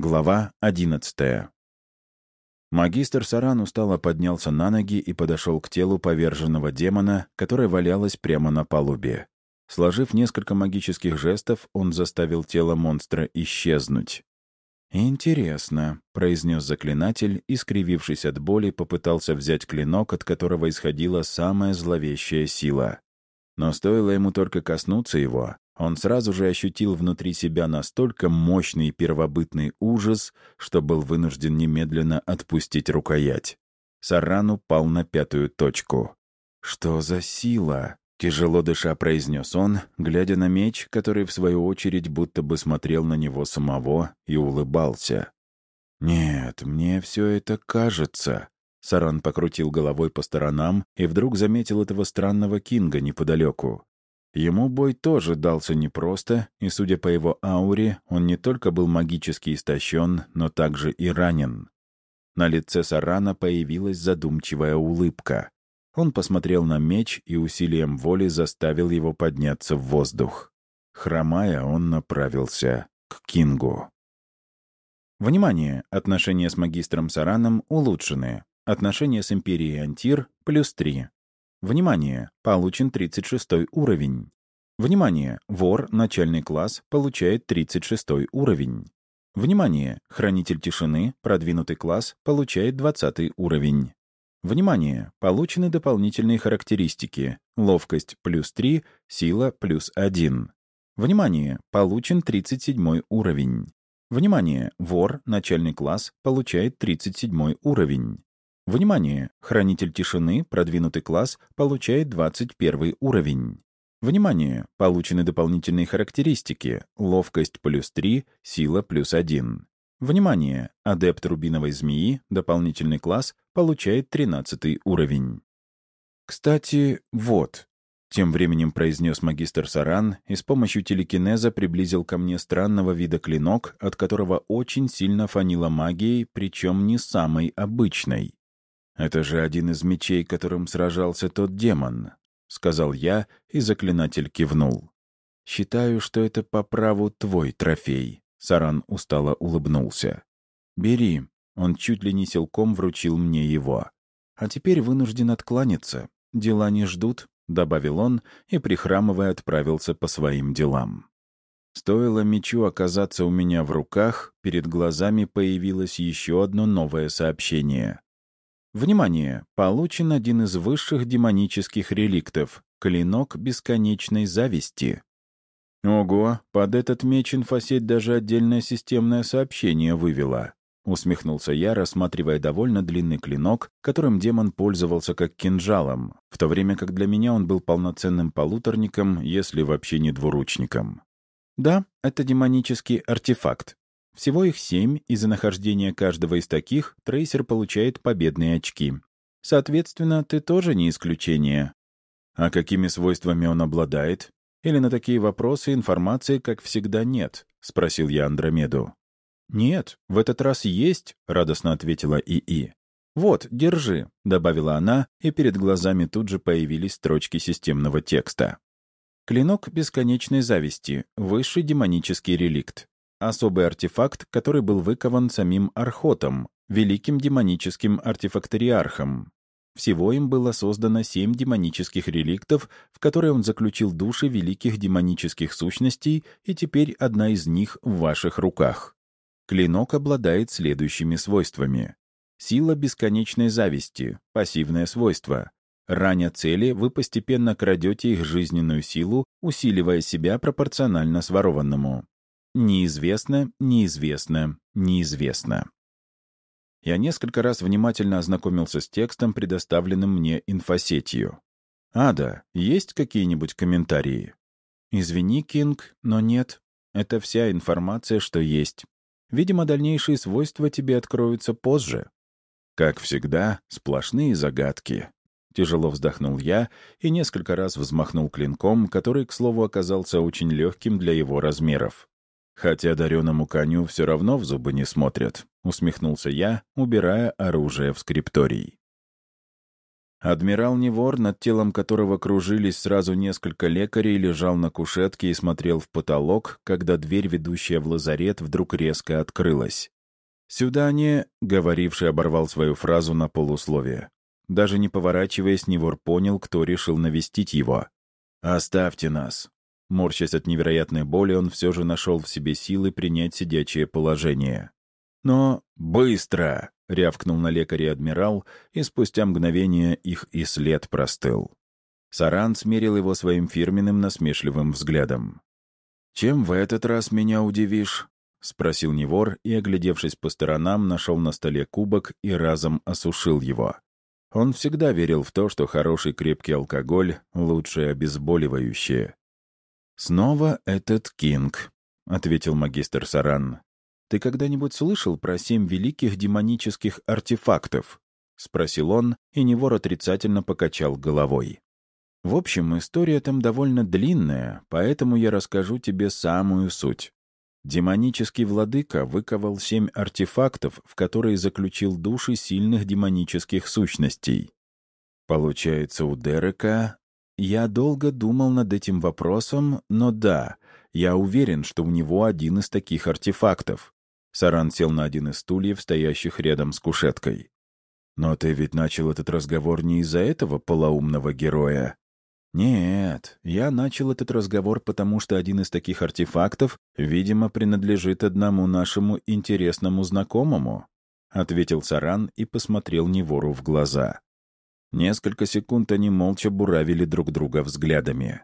Глава одиннадцатая. Магистр Саран устало поднялся на ноги и подошел к телу поверженного демона, которое валялось прямо на палубе. Сложив несколько магических жестов, он заставил тело монстра исчезнуть. «Интересно», — произнес заклинатель и, скривившись от боли, попытался взять клинок, от которого исходила самая зловещая сила. Но стоило ему только коснуться его, он сразу же ощутил внутри себя настолько мощный первобытный ужас, что был вынужден немедленно отпустить рукоять. Саран упал на пятую точку. «Что за сила?» — тяжело дыша произнес он, глядя на меч, который, в свою очередь, будто бы смотрел на него самого и улыбался. «Нет, мне все это кажется». Саран покрутил головой по сторонам и вдруг заметил этого странного Кинга неподалеку. Ему бой тоже дался непросто, и, судя по его ауре, он не только был магически истощен, но также и ранен. На лице Сарана появилась задумчивая улыбка. Он посмотрел на меч и усилием воли заставил его подняться в воздух. Хромая, он направился к Кингу. Внимание! Отношения с магистром Сараном улучшены. Отношения с Империей Антир — плюс 3. Внимание! Получен 36 уровень. Внимание! Вор, начальный класс, получает 36 уровень. Внимание! Хранитель тишины, продвинутый класс, получает 20 уровень. Внимание! Получены дополнительные характеристики. Ловкость плюс 3, сила плюс 1. Внимание! Получен 37 уровень. Внимание! Вор, начальный класс, получает 37 уровень. Внимание! Хранитель тишины, продвинутый класс, получает 21 уровень. Внимание! Получены дополнительные характеристики. Ловкость плюс 3, сила плюс 1. Внимание! Адепт рубиновой змеи, дополнительный класс, получает 13 уровень. Кстати, вот. Тем временем произнес магистр Саран и с помощью телекинеза приблизил ко мне странного вида клинок, от которого очень сильно фанило магией, причем не самой обычной. «Это же один из мечей, которым сражался тот демон», — сказал я, и заклинатель кивнул. «Считаю, что это по праву твой трофей», — Саран устало улыбнулся. «Бери». Он чуть ли не силком вручил мне его. «А теперь вынужден откланяться. Дела не ждут», — добавил он и, прихрамывая, отправился по своим делам. Стоило мечу оказаться у меня в руках, перед глазами появилось еще одно новое сообщение. Внимание! Получен один из высших демонических реликтов — клинок бесконечной зависти. Ого, под этот меч инфосеть даже отдельное системное сообщение вывела. Усмехнулся я, рассматривая довольно длинный клинок, которым демон пользовался как кинжалом, в то время как для меня он был полноценным полуторником, если вообще не двуручником. Да, это демонический артефакт. Всего их семь, и за нахождение каждого из таких трейсер получает победные очки. Соответственно, ты тоже не исключение. А какими свойствами он обладает? Или на такие вопросы информации, как всегда, нет? — спросил я Андромеду. «Нет, в этот раз есть», — радостно ответила ИИ. «Вот, держи», — добавила она, и перед глазами тут же появились строчки системного текста. Клинок бесконечной зависти, высший демонический реликт. Особый артефакт, который был выкован самим Архотом, великим демоническим артефакториархом. Всего им было создано семь демонических реликтов, в которые он заключил души великих демонических сущностей, и теперь одна из них в ваших руках. Клинок обладает следующими свойствами. Сила бесконечной зависти, пассивное свойство. Раня цели, вы постепенно крадете их жизненную силу, усиливая себя пропорционально сворованному. Неизвестно, неизвестно, неизвестно. Я несколько раз внимательно ознакомился с текстом, предоставленным мне инфосетью. «Ада, есть какие-нибудь комментарии?» «Извини, Кинг, но нет. Это вся информация, что есть. Видимо, дальнейшие свойства тебе откроются позже». Как всегда, сплошные загадки. Тяжело вздохнул я и несколько раз взмахнул клинком, который, к слову, оказался очень легким для его размеров. «Хотя дареному коню все равно в зубы не смотрят», — усмехнулся я, убирая оружие в скрипторий. Адмирал Невор, над телом которого кружились сразу несколько лекарей, лежал на кушетке и смотрел в потолок, когда дверь, ведущая в лазарет, вдруг резко открылась. «Сюда не...» — говоривший оборвал свою фразу на полусловие. Даже не поворачиваясь, Невор понял, кто решил навестить его. «Оставьте нас». Морщась от невероятной боли, он все же нашел в себе силы принять сидячее положение. «Но быстро!» — рявкнул на лекаре адмирал, и спустя мгновение их и след простыл. Саран смерил его своим фирменным насмешливым взглядом. «Чем в этот раз меня удивишь?» — спросил Невор и, оглядевшись по сторонам, нашел на столе кубок и разом осушил его. Он всегда верил в то, что хороший крепкий алкоголь — лучшее обезболивающее. «Снова этот Кинг», — ответил магистр Саран. «Ты когда-нибудь слышал про семь великих демонических артефактов?» — спросил он, и Невор отрицательно покачал головой. «В общем, история там довольно длинная, поэтому я расскажу тебе самую суть. Демонический владыка выковал семь артефактов, в которые заключил души сильных демонических сущностей. Получается, у Дерека... Я долго думал над этим вопросом, но да, я уверен, что у него один из таких артефактов. Саран сел на один из стульев, стоящих рядом с кушеткой. «Но ты ведь начал этот разговор не из-за этого полоумного героя». «Нет, я начал этот разговор, потому что один из таких артефактов, видимо, принадлежит одному нашему интересному знакомому», — ответил Саран и посмотрел Невору в глаза. Несколько секунд они молча буравили друг друга взглядами.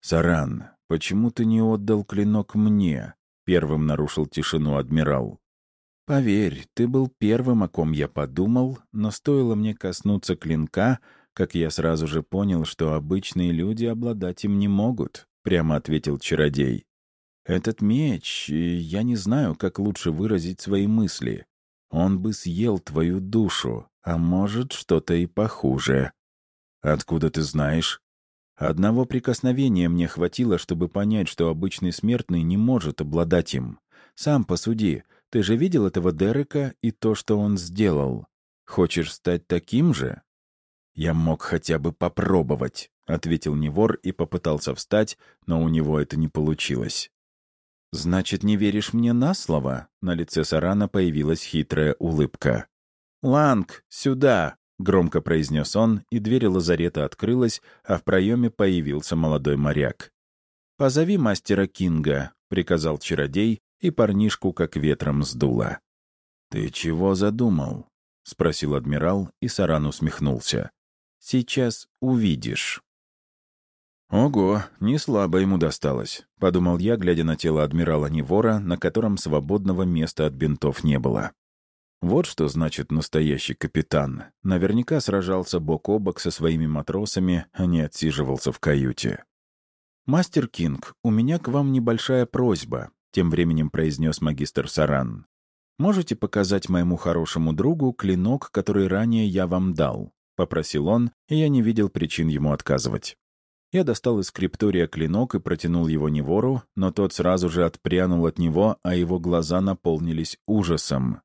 «Саран, почему ты не отдал клинок мне?» — первым нарушил тишину адмирал. «Поверь, ты был первым, о ком я подумал, но стоило мне коснуться клинка, как я сразу же понял, что обычные люди обладать им не могут», — прямо ответил чародей. «Этот меч, я не знаю, как лучше выразить свои мысли. Он бы съел твою душу, а может, что-то и похуже». «Откуда ты знаешь?» Одного прикосновения мне хватило, чтобы понять, что обычный смертный не может обладать им. Сам посуди, ты же видел этого Дерека и то, что он сделал. Хочешь стать таким же? Я мог хотя бы попробовать, — ответил Невор и попытался встать, но у него это не получилось. «Значит, не веришь мне на слово?» На лице Сарана появилась хитрая улыбка. «Ланг, сюда!» Громко произнес он, и дверь лазарета открылась, а в проеме появился молодой моряк. «Позови мастера Кинга», — приказал чародей, и парнишку как ветром сдуло. «Ты чего задумал?» — спросил адмирал, и Саран усмехнулся. «Сейчас увидишь». «Ого, не слабо ему досталось», — подумал я, глядя на тело адмирала Невора, на котором свободного места от бинтов не было. Вот что значит настоящий капитан. Наверняка сражался бок о бок со своими матросами, а не отсиживался в каюте. «Мастер Кинг, у меня к вам небольшая просьба», — тем временем произнес магистр Саран. «Можете показать моему хорошему другу клинок, который ранее я вам дал?» — попросил он, и я не видел причин ему отказывать. Я достал из скриптория клинок и протянул его Невору, но тот сразу же отпрянул от него, а его глаза наполнились ужасом.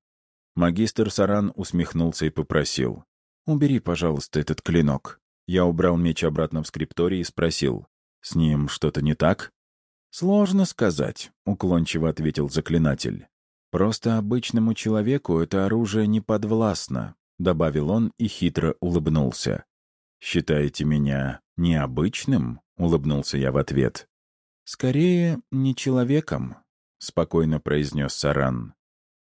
Магистр Саран усмехнулся и попросил. «Убери, пожалуйста, этот клинок». Я убрал меч обратно в скрипторий и спросил. «С ним что-то не так?» «Сложно сказать», — уклончиво ответил заклинатель. «Просто обычному человеку это оружие не подвластно», — добавил он и хитро улыбнулся. «Считаете меня необычным?» — улыбнулся я в ответ. «Скорее, не человеком», — спокойно произнес Саран.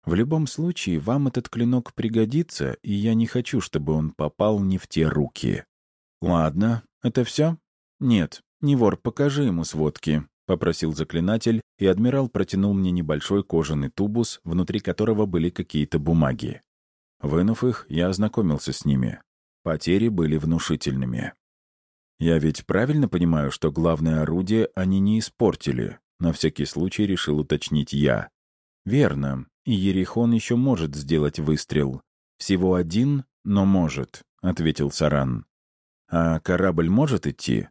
В любом случае, вам этот клинок пригодится, и я не хочу, чтобы он попал не в те руки. Ладно, это все? Нет, не вор, покажи ему сводки, — попросил заклинатель, и адмирал протянул мне небольшой кожаный тубус, внутри которого были какие-то бумаги. Вынув их, я ознакомился с ними. Потери были внушительными. Я ведь правильно понимаю, что главное орудие они не испортили? На всякий случай решил уточнить я. Верно. И Ерихон еще может сделать выстрел. Всего один, но может, — ответил Саран. А корабль может идти?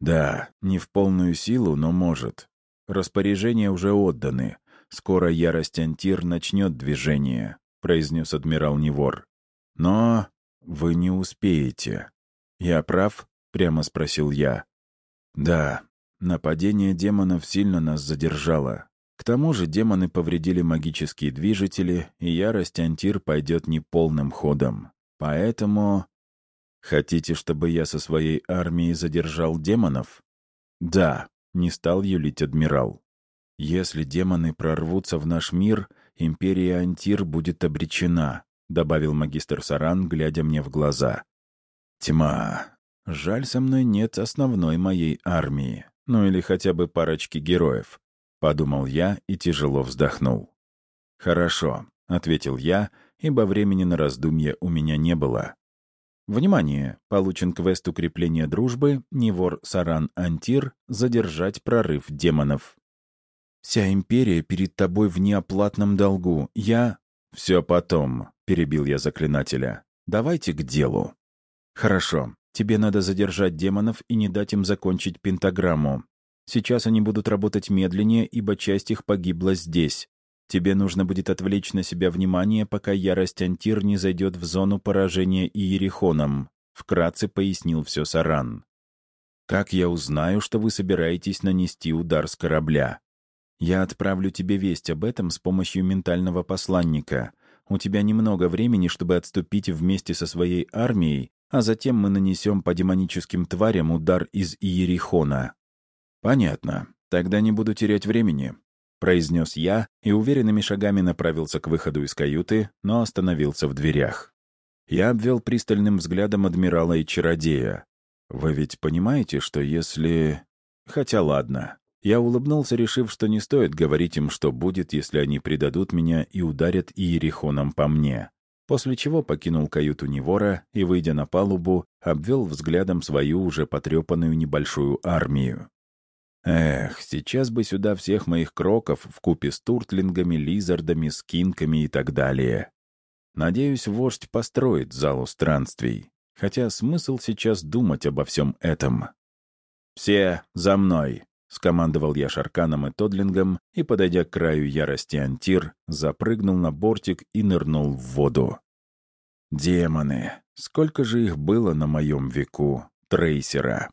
Да, не в полную силу, но может. Распоряжения уже отданы. Скоро ярость Антир начнет движение, — произнес адмирал Невор. Но вы не успеете. «Я прав?» — прямо спросил я. «Да, нападение демонов сильно нас задержало. К тому же демоны повредили магические движители, и ярость Антир пойдет неполным ходом. Поэтому... Хотите, чтобы я со своей армией задержал демонов? Да, не стал юлить адмирал. Если демоны прорвутся в наш мир, империя Антир будет обречена, добавил магистр Саран, глядя мне в глаза. Тьма. Жаль, со мной нет основной моей армии. Ну или хотя бы парочки героев. Подумал я и тяжело вздохнул. «Хорошо», — ответил я, ибо времени на раздумье у меня не было. Внимание! Получен квест укрепления дружбы Невор Саран Антир «Задержать прорыв демонов». «Вся империя перед тобой в неоплатном долгу. Я...» «Все потом», — перебил я заклинателя. «Давайте к делу». «Хорошо. Тебе надо задержать демонов и не дать им закончить пентаграмму. Сейчас они будут работать медленнее, ибо часть их погибла здесь. Тебе нужно будет отвлечь на себя внимание, пока ярость Антир не зайдет в зону поражения Иерихоном», — вкратце пояснил все Саран. «Как я узнаю, что вы собираетесь нанести удар с корабля? Я отправлю тебе весть об этом с помощью ментального посланника. У тебя немного времени, чтобы отступить вместе со своей армией, а затем мы нанесем по демоническим тварям удар из Иерихона». «Понятно. Тогда не буду терять времени», — произнес я и уверенными шагами направился к выходу из каюты, но остановился в дверях. Я обвел пристальным взглядом адмирала и чародея. «Вы ведь понимаете, что если...» «Хотя ладно». Я улыбнулся, решив, что не стоит говорить им, что будет, если они предадут меня и ударят Иерихоном по мне. После чего покинул каюту Невора и, выйдя на палубу, обвел взглядом свою уже потрепанную небольшую армию. Эх, сейчас бы сюда всех моих кроков в купе с туртлингами, лизардами, скинками и так далее. Надеюсь, вождь построит залу странствий. Хотя смысл сейчас думать обо всем этом. «Все за мной!» — скомандовал я Шарканом и Тодлингом и, подойдя к краю ярости Антир, запрыгнул на бортик и нырнул в воду. Демоны! Сколько же их было на моем веку, трейсера!